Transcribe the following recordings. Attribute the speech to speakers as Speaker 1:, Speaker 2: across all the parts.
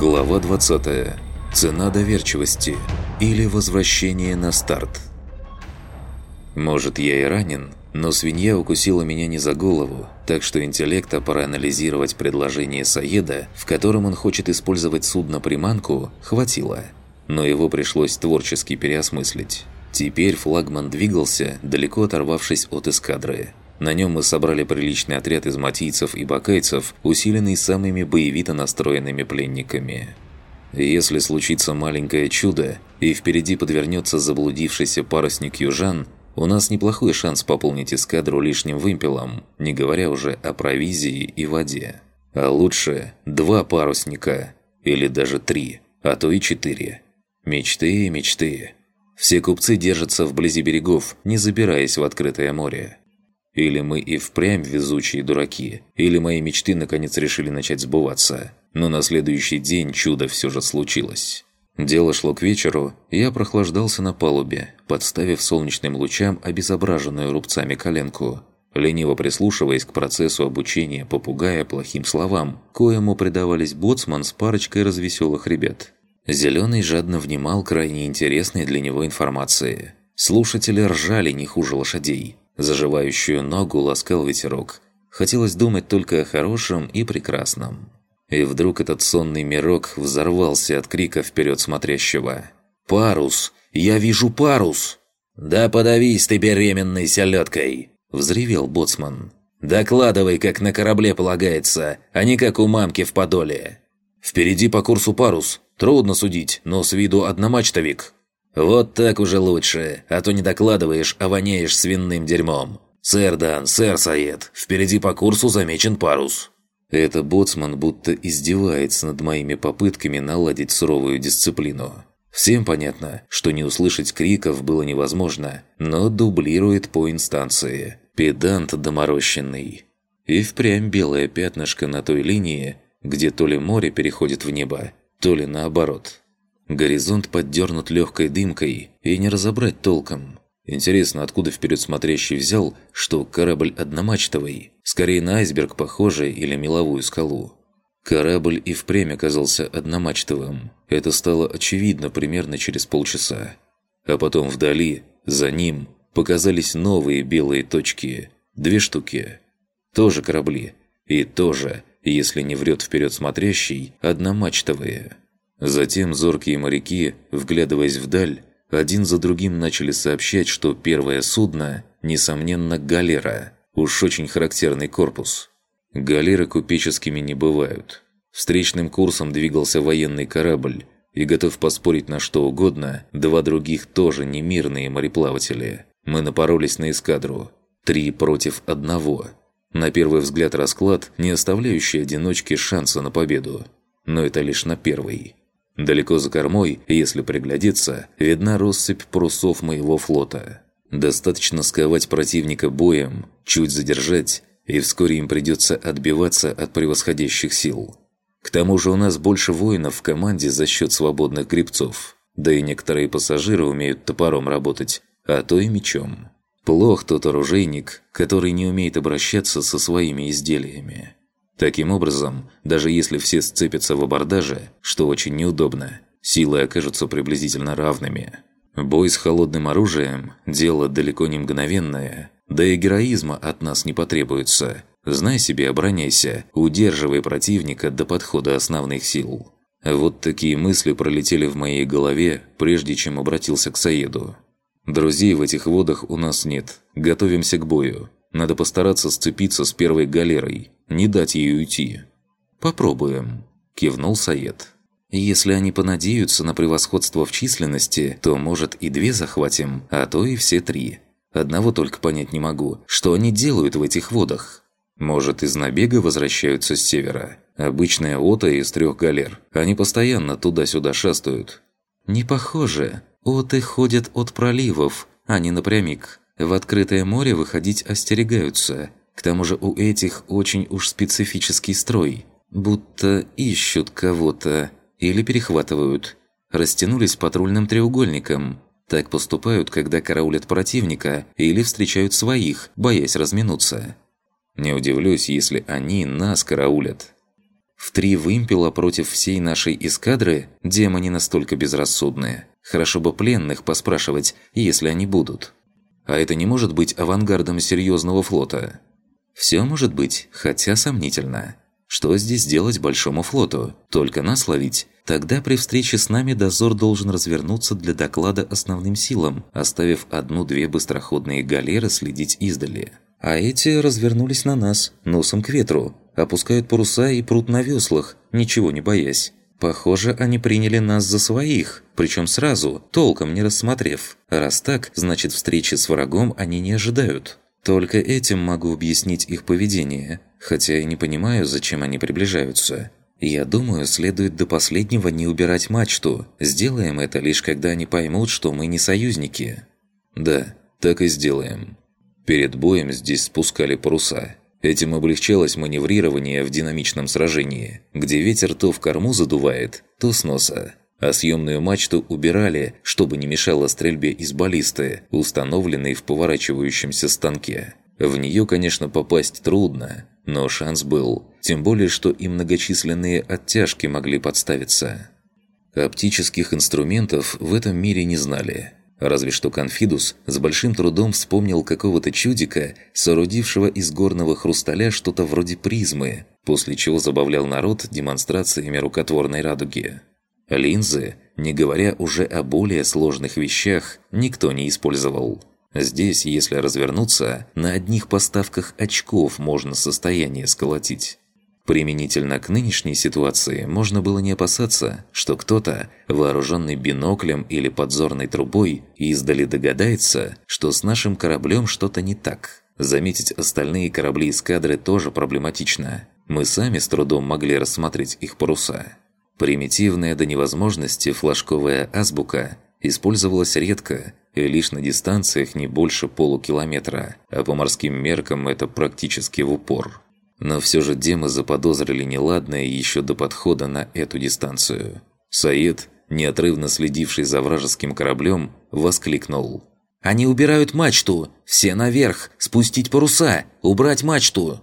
Speaker 1: Глава 20. Цена доверчивости или возвращение на старт. Может, я и ранен, но свинья укусила меня не за голову, так что интеллекта проанализировать предложение Саеда, в котором он хочет использовать судно-приманку, хватило. Но его пришлось творчески переосмыслить. Теперь флагман двигался, далеко оторвавшись от эскадры. На нем мы собрали приличный отряд из матийцев и бакайцев, усиленный самыми боевито настроенными пленниками. Если случится маленькое чудо, и впереди подвернется заблудившийся парусник южан, у нас неплохой шанс пополнить эскадру лишним вымпелом, не говоря уже о провизии и воде. А лучше два парусника, или даже три, а то и четыре. Мечты, мечты. Все купцы держатся вблизи берегов, не забираясь в открытое море. Или мы и впрямь везучие дураки, или мои мечты наконец решили начать сбываться. Но на следующий день чудо все же случилось. Дело шло к вечеру, я прохлаждался на палубе, подставив солнечным лучам обезображенную рубцами коленку, лениво прислушиваясь к процессу обучения попугая плохим словам, коему предавались боцман с парочкой развеселых ребят. Зеленый жадно внимал крайне интересной для него информации. Слушатели ржали не хуже лошадей. Заживающую ногу ласкал ветерок. Хотелось думать только о хорошем и прекрасном. И вдруг этот сонный мирок взорвался от крика вперед смотрящего. «Парус! Я вижу парус!» «Да подавись ты беременной селедкой!» – взревел боцман. «Докладывай, как на корабле полагается, а не как у мамки в подоле!» «Впереди по курсу парус. Трудно судить, но с виду одномачтовик», «Вот так уже лучше, а то не докладываешь, а воняешь свиным дерьмом. Сэр Дан, сэр Саед, впереди по курсу замечен парус». Это боцман будто издевается над моими попытками наладить суровую дисциплину. Всем понятно, что не услышать криков было невозможно, но дублирует по инстанции. Педант доморощенный. И впрямь белое пятнышко на той линии, где то ли море переходит в небо, то ли наоборот. Горизонт поддернут легкой дымкой, и не разобрать толком. Интересно, откуда вперед смотрящий взял, что корабль одномачтовый, скорее на айсберг похожий или меловую скалу. Корабль и впрямь оказался одномачтовым. Это стало очевидно примерно через полчаса. А потом вдали, за ним, показались новые белые точки. Две штуки. Тоже корабли. И тоже, если не врет вперед смотрящий, одномачтовые. Затем зоркие моряки, вглядываясь вдаль, один за другим начали сообщать, что первое судно, несомненно, галера, уж очень характерный корпус. Галеры купеческими не бывают. Встречным курсом двигался военный корабль, и готов поспорить на что угодно, два других тоже не мирные мореплаватели. Мы напоролись на эскадру. Три против одного. На первый взгляд расклад, не оставляющий одиночке шанса на победу. Но это лишь на первый. Далеко за кормой, если приглядеться, видна россыпь парусов моего флота. Достаточно сковать противника боем, чуть задержать, и вскоре им придется отбиваться от превосходящих сил. К тому же у нас больше воинов в команде за счет свободных грибцов. Да и некоторые пассажиры умеют топором работать, а то и мечом. Плох тот оружейник, который не умеет обращаться со своими изделиями. Таким образом, даже если все сцепятся в абордаже, что очень неудобно, силы окажутся приблизительно равными. Бой с холодным оружием – дело далеко не мгновенное, да и героизма от нас не потребуется. Знай себе, обороняйся, удерживай противника до подхода основных сил. Вот такие мысли пролетели в моей голове, прежде чем обратился к Саеду. Друзей в этих водах у нас нет, готовимся к бою. Надо постараться сцепиться с первой галерой, не дать ей уйти. «Попробуем», – кивнул Саед. «Если они понадеются на превосходство в численности, то, может, и две захватим, а то и все три. Одного только понять не могу, что они делают в этих водах. Может, из набега возвращаются с севера. Обычная ота из трех галер. Они постоянно туда-сюда шастают». «Не похоже. Оты ходят от проливов, а не напрямик. В открытое море выходить остерегаются. К тому же у этих очень уж специфический строй. Будто ищут кого-то или перехватывают. Растянулись патрульным треугольником. Так поступают, когда караулят противника или встречают своих, боясь разминуться. Не удивлюсь, если они нас караулят. В три вымпела против всей нашей эскадры демоны настолько безрассудные. Хорошо бы пленных поспрашивать, если они будут. А это не может быть авангардом серьезного флота. Все может быть, хотя сомнительно. Что здесь делать большому флоту? Только нас ловить? Тогда при встрече с нами дозор должен развернуться для доклада основным силам, оставив одну-две быстроходные галеры следить издали. А эти развернулись на нас, носом к ветру, опускают паруса и прут на веслах, ничего не боясь. Похоже, они приняли нас за своих, причем сразу, толком не рассмотрев. Раз так, значит встречи с врагом они не ожидают. Только этим могу объяснить их поведение, хотя и не понимаю, зачем они приближаются. Я думаю, следует до последнего не убирать мачту. Сделаем это лишь когда они поймут, что мы не союзники. Да, так и сделаем. Перед боем здесь спускали паруса. Этим облегчалось маневрирование в динамичном сражении, где ветер то в корму задувает, то с носа. А съемную мачту убирали, чтобы не мешало стрельбе из баллисты, установленной в поворачивающемся станке. В нее, конечно, попасть трудно, но шанс был, тем более, что и многочисленные оттяжки могли подставиться. Оптических инструментов в этом мире не знали – Разве что Конфидус с большим трудом вспомнил какого-то чудика, соорудившего из горного хрусталя что-то вроде призмы, после чего забавлял народ демонстрациями рукотворной радуги. Линзы, не говоря уже о более сложных вещах, никто не использовал. Здесь, если развернуться, на одних поставках очков можно состояние сколотить. Применительно к нынешней ситуации можно было не опасаться, что кто-то, вооруженный биноклем или подзорной трубой, издали догадается, что с нашим кораблем что-то не так. Заметить остальные корабли эскадры тоже проблематично. Мы сами с трудом могли рассмотреть их паруса. Примитивная до невозможности флажковая азбука использовалась редко и лишь на дистанциях не больше полукилометра, а по морским меркам это практически в упор. Но все же демы заподозрили неладное еще до подхода на эту дистанцию. Саид, неотрывно следивший за вражеским кораблем, воскликнул. «Они убирают мачту! Все наверх! Спустить паруса! Убрать мачту!»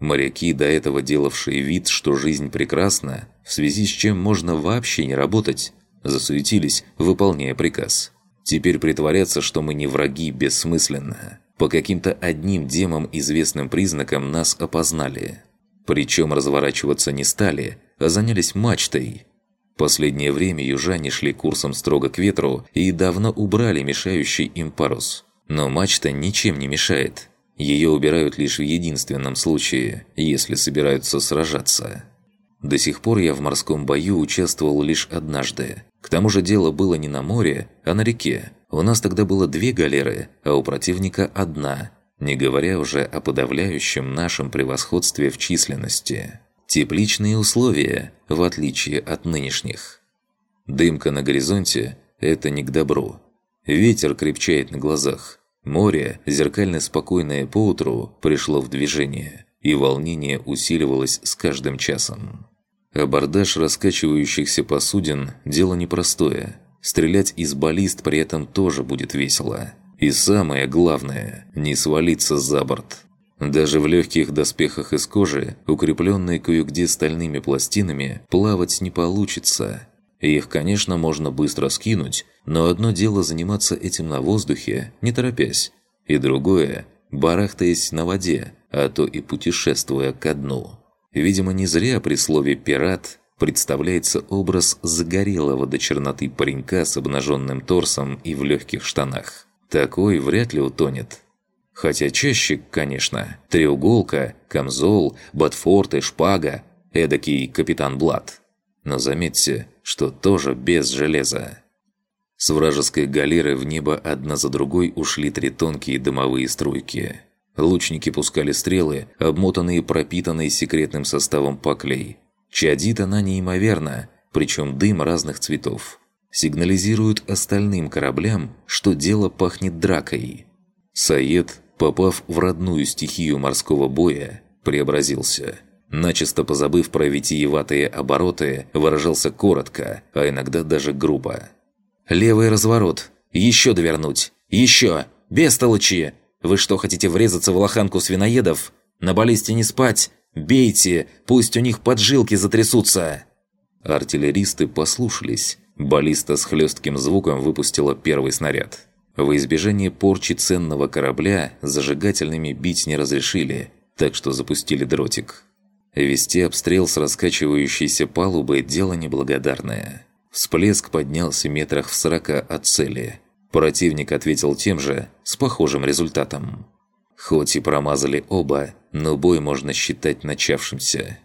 Speaker 1: Моряки, до этого делавшие вид, что жизнь прекрасна, в связи с чем можно вообще не работать, засуетились, выполняя приказ. Теперь притворяться, что мы не враги, бессмысленно. По каким-то одним демам известным признакам нас опознали. Причем разворачиваться не стали, а занялись мачтой. Последнее время южане шли курсом строго к ветру и давно убрали мешающий им парус. Но мачта ничем не мешает. Ее убирают лишь в единственном случае, если собираются сражаться. До сих пор я в морском бою участвовал лишь однажды. К тому же дело было не на море, а на реке, у нас тогда было две галеры, а у противника одна, не говоря уже о подавляющем нашем превосходстве в численности. Тепличные условия, в отличие от нынешних. Дымка на горизонте – это не к добру. Ветер крепчает на глазах. Море, зеркально спокойное поутру, пришло в движение, и волнение усиливалось с каждым часом. Абордаж раскачивающихся посудин – дело непростое – Стрелять из баллист при этом тоже будет весело. И самое главное – не свалиться за борт. Даже в легких доспехах из кожи, укрепленные кое-где стальными пластинами, плавать не получится. Их, конечно, можно быстро скинуть, но одно дело заниматься этим на воздухе, не торопясь, и другое – барахтаясь на воде, а то и путешествуя ко дну. Видимо, не зря при слове «пират» представляется образ загорелого до черноты паренька с обнаженным торсом и в легких штанах. Такой вряд ли утонет. Хотя чаще, конечно, треуголка, камзол, ботфорт и шпага, эдакий капитан Блад. Но заметьте, что тоже без железа. С вражеской галеры в небо одна за другой ушли три тонкие дымовые струйки. Лучники пускали стрелы, обмотанные пропитанной секретным составом паклей – Чадит она неимоверно, причем дым разных цветов. Сигнализирует остальным кораблям, что дело пахнет дракой. Саед, попав в родную стихию морского боя, преобразился. Начисто позабыв про витиеватые обороты, выражался коротко, а иногда даже грубо. «Левый разворот! Еще довернуть! Еще! Без толочи! Вы что, хотите врезаться в лоханку свиноедов? На баллисте не спать! Бейте! Пусть у них поджилки затрясутся!» Артиллеристы послушались. Баллиста с хлестким звуком выпустила первый снаряд. В избежание порчи ценного корабля зажигательными бить не разрешили, так что запустили дротик. Вести обстрел с раскачивающейся палубы – дело неблагодарное. Всплеск поднялся метрах в сорока от цели. Противник ответил тем же, с похожим результатом. Хоть и промазали оба, но бой можно считать начавшимся.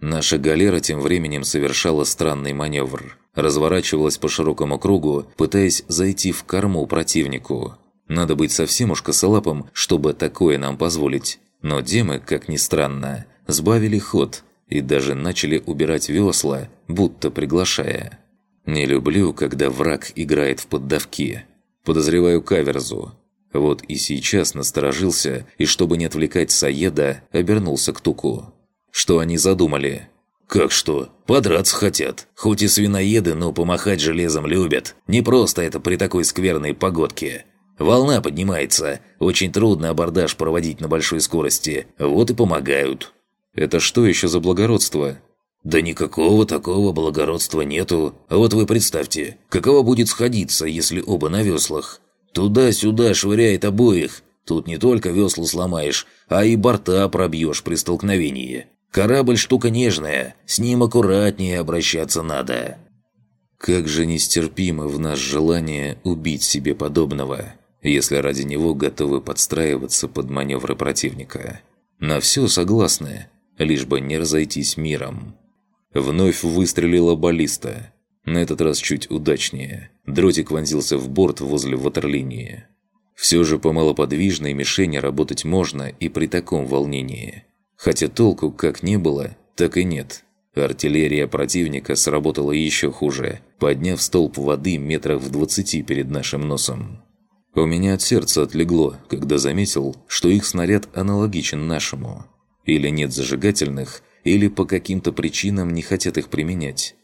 Speaker 1: Наша галера тем временем совершала странный маневр. Разворачивалась по широкому кругу, пытаясь зайти в корму противнику. Надо быть совсем уж косолапым, чтобы такое нам позволить. Но демы, как ни странно, сбавили ход и даже начали убирать весла, будто приглашая. Не люблю, когда враг играет в поддавки. Подозреваю каверзу. Вот и сейчас насторожился, и чтобы не отвлекать Саеда, обернулся к Туку. Что они задумали? «Как что? Подраться хотят. Хоть и свиноеды, но помахать железом любят. Не просто это при такой скверной погодке. Волна поднимается. Очень трудно абордаж проводить на большой скорости. Вот и помогают». «Это что еще за благородство?» «Да никакого такого благородства нету. Вот вы представьте, каково будет сходиться, если оба на веслах? Туда-сюда швыряет обоих. Тут не только весла сломаешь, а и борта пробьешь при столкновении. Корабль штука нежная, с ним аккуратнее обращаться надо». Как же нестерпимо в нас желание убить себе подобного, если ради него готовы подстраиваться под маневры противника. На все согласны, лишь бы не разойтись миром. Вновь выстрелила баллиста. На этот раз чуть удачнее. Дротик вонзился в борт возле ватерлинии. Все же по малоподвижной мишени работать можно и при таком волнении. Хотя толку как не было, так и нет. Артиллерия противника сработала еще хуже, подняв столб воды метрах в двадцати перед нашим носом. У меня от сердца отлегло, когда заметил, что их снаряд аналогичен нашему. Или нет зажигательных, или по каким-то причинам не хотят их применять.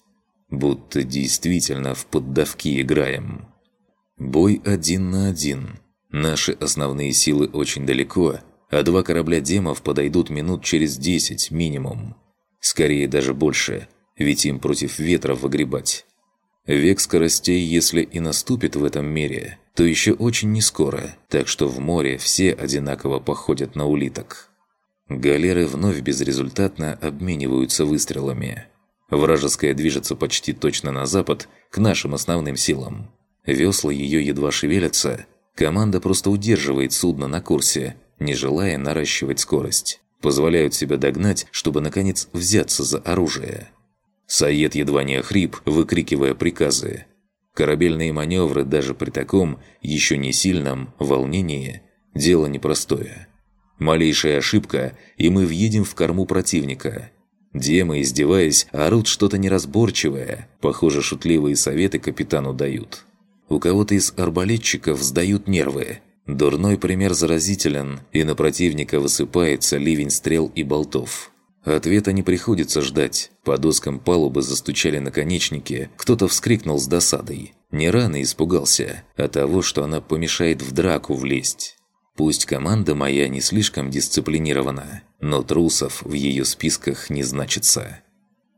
Speaker 1: Будто действительно в поддавки играем. Бой один на один. Наши основные силы очень далеко, а два корабля демов подойдут минут через десять минимум. Скорее даже больше, ведь им против ветра выгребать. Век скоростей, если и наступит в этом мире, то еще очень не скоро, так что в море все одинаково походят на улиток. Галеры вновь безрезультатно обмениваются выстрелами. Вражеская движется почти точно на запад, к нашим основным силам. Весла ее едва шевелятся. Команда просто удерживает судно на курсе, не желая наращивать скорость. Позволяют себя догнать, чтобы, наконец, взяться за оружие. Саед едва не охрип, выкрикивая приказы. Корабельные маневры даже при таком, еще не сильном, волнении – дело непростое. Малейшая ошибка, и мы въедем в корму противника. Демы, издеваясь, орут что-то неразборчивое. Похоже, шутливые советы капитану дают. У кого-то из арбалетчиков сдают нервы. Дурной пример заразителен, и на противника высыпается ливень стрел и болтов. Ответа не приходится ждать. По доскам палубы застучали наконечники, кто-то вскрикнул с досадой. Не рано испугался, а того, что она помешает в драку влезть. Пусть команда моя не слишком дисциплинирована, но трусов в ее списках не значится.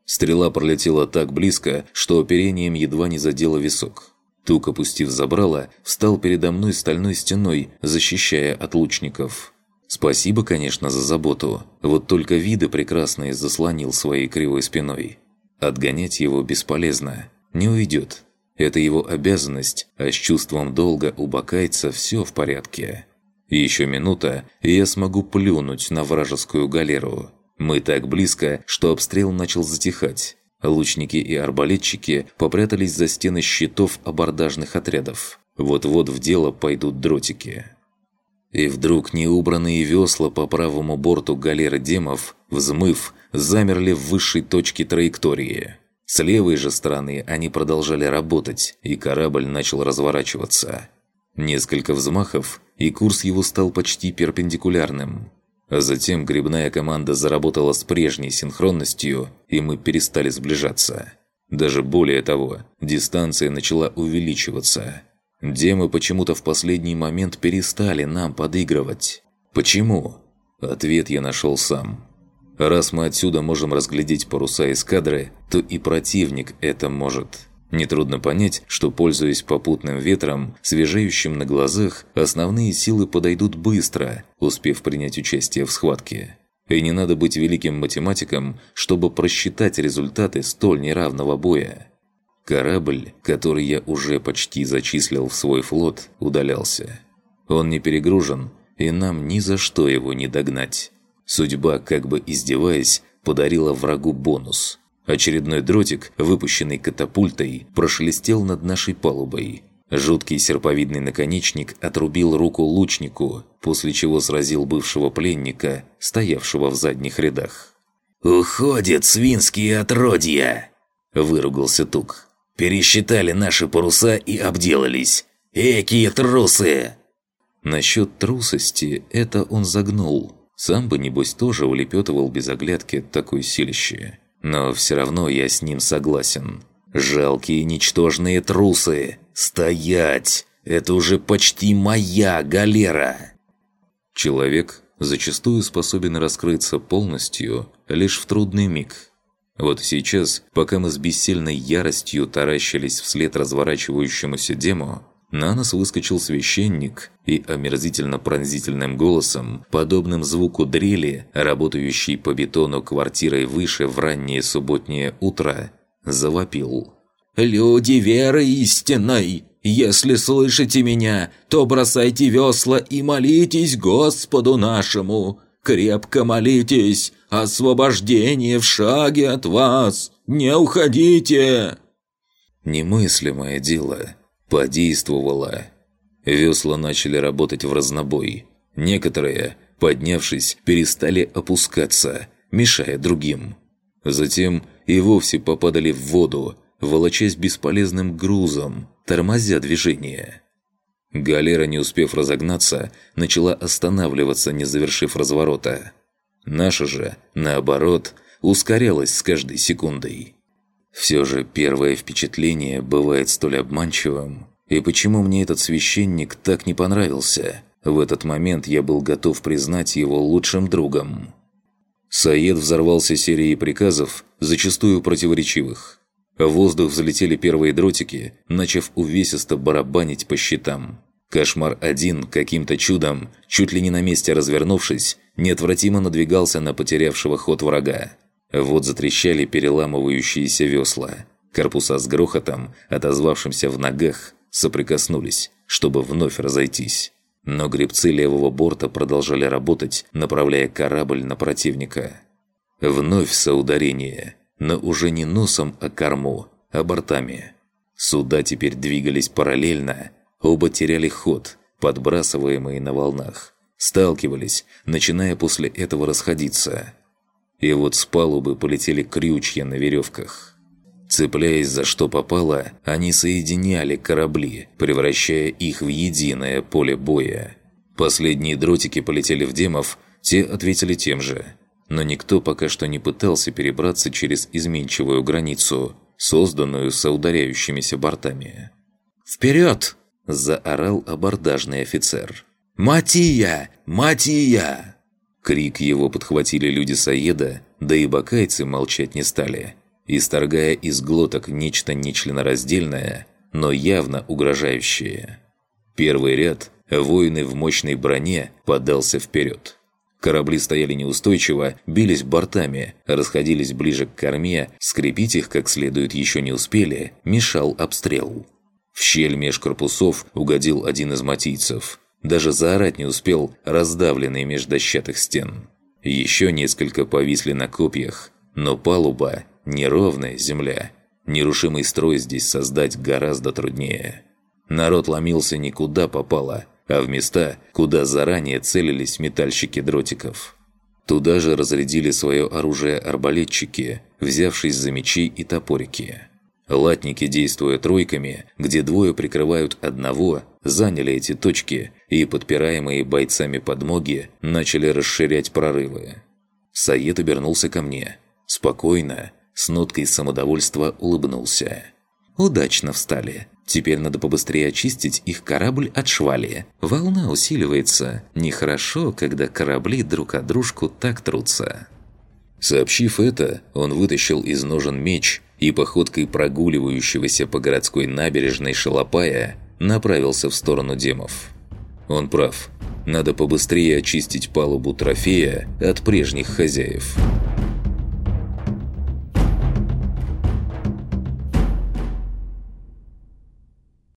Speaker 1: Стрела пролетела так близко, что оперением едва не задела висок. Тук, опустив забрало, встал передо мной стальной стеной, защищая от лучников. Спасибо, конечно, за заботу, вот только виды прекрасные заслонил своей кривой спиной. Отгонять его бесполезно, не уйдет. Это его обязанность, а с чувством долга у бакайца все в порядке. Еще минута, и я смогу плюнуть на вражескую галеру. Мы так близко, что обстрел начал затихать. Лучники и арбалетчики попрятались за стены щитов абордажных отрядов. Вот-вот в дело пойдут дротики. И вдруг неубранные весла по правому борту галеры демов, взмыв, замерли в высшей точке траектории. С левой же стороны они продолжали работать, и корабль начал разворачиваться. Несколько взмахов, и курс его стал почти перпендикулярным. А затем грибная команда заработала с прежней синхронностью, и мы перестали сближаться. Даже более того, дистанция начала увеличиваться. Демы почему-то в последний момент перестали нам подыгрывать. Почему? Ответ я нашел сам. Раз мы отсюда можем разглядеть паруса эскадры, то и противник это может. Нетрудно понять, что, пользуясь попутным ветром, свежеющим на глазах, основные силы подойдут быстро, успев принять участие в схватке. И не надо быть великим математиком, чтобы просчитать результаты столь неравного боя. Корабль, который я уже почти зачислил в свой флот, удалялся. Он не перегружен, и нам ни за что его не догнать. Судьба, как бы издеваясь, подарила врагу бонус. Очередной дротик, выпущенный катапультой, прошелестел над нашей палубой. Жуткий серповидный наконечник отрубил руку лучнику, после чего сразил бывшего пленника, стоявшего в задних рядах.
Speaker 2: «Уходят свинские отродья!» – выругался Тук. «Пересчитали наши паруса и обделались. Экие трусы!»
Speaker 1: Насчет трусости это он загнул. Сам бы, небось, тоже улепетывал без оглядки такой силище. Но все равно я с ним согласен. «Жалкие ничтожные трусы! Стоять! Это уже почти моя галера!» Человек зачастую способен раскрыться полностью лишь в трудный миг. Вот сейчас, пока мы с бессильной яростью таращились вслед разворачивающемуся дему, на нас выскочил священник и омерзительно-пронзительным голосом, подобным звуку дрели, работающей по бетону квартирой выше в раннее субботнее утро, завопил.
Speaker 3: «Люди веры истинной! Если слышите меня, то бросайте весла и молитесь Господу нашему! Крепко молитесь! Освобождение в шаге от вас! Не уходите!»
Speaker 1: Немыслимое дело – Подействовало. Весла начали работать в разнобой. Некоторые, поднявшись, перестали опускаться, мешая другим. Затем и вовсе попадали в воду, волочась бесполезным грузом, тормозя движение. Галера, не успев разогнаться, начала останавливаться, не завершив разворота. Наша же, наоборот, ускорялась с каждой секундой. Все же первое впечатление бывает столь обманчивым. И почему мне этот священник так не понравился? В этот момент я был готов признать его лучшим другом. Саед взорвался серией приказов, зачастую противоречивых. В воздух взлетели первые дротики, начав увесисто барабанить по щитам. Кошмар-1 каким-то чудом, чуть ли не на месте развернувшись, неотвратимо надвигался на потерявшего ход врага. Вот затрещали переламывающиеся весла. Корпуса с грохотом, отозвавшимся в ногах, соприкоснулись, чтобы вновь разойтись. Но гребцы левого борта продолжали работать, направляя корабль на противника. Вновь соударение, но уже не носом, а корму, а бортами. Суда теперь двигались параллельно, оба теряли ход, подбрасываемые на волнах. Сталкивались, начиная после этого расходиться – и вот с палубы полетели крючья на веревках. Цепляясь за что попало, они соединяли корабли, превращая их в единое поле боя. Последние дротики полетели в демов, те ответили тем же. Но никто пока что не пытался перебраться через изменчивую границу, созданную соударяющимися бортами.
Speaker 3: «Вперед!»
Speaker 1: – заорал абордажный офицер.
Speaker 3: «Матия! Матия!»
Speaker 1: Крик его подхватили люди Саеда, да и бакайцы молчать не стали, исторгая из глоток нечто нечленораздельное, но явно угрожающее. Первый ряд, воины в мощной броне, подался вперед. Корабли стояли неустойчиво, бились бортами, расходились ближе к корме, скрепить их как следует еще не успели, мешал обстрел. В щель меж корпусов угодил один из матийцев – даже заорать не успел, раздавленный меж дощатых стен. Еще несколько повисли на копьях, но палуба – неровная земля. Нерушимый строй здесь создать гораздо труднее. Народ ломился никуда попало, а в места, куда заранее целились метальщики дротиков. Туда же разрядили свое оружие арбалетчики, взявшись за мечи и топорики. Латники, действуя тройками, где двое прикрывают одного, заняли эти точки и, подпираемые бойцами подмоги, начали расширять прорывы. Саед обернулся ко мне. Спокойно, с ноткой самодовольства улыбнулся. «Удачно встали. Теперь надо побыстрее очистить их корабль от швали. Волна усиливается. Нехорошо, когда корабли друг о дружку так трутся». Сообщив это, он вытащил из ножен меч и походкой прогуливающегося по городской набережной шалопая направился в сторону демов. Он прав. Надо побыстрее очистить палубу трофея от прежних хозяев.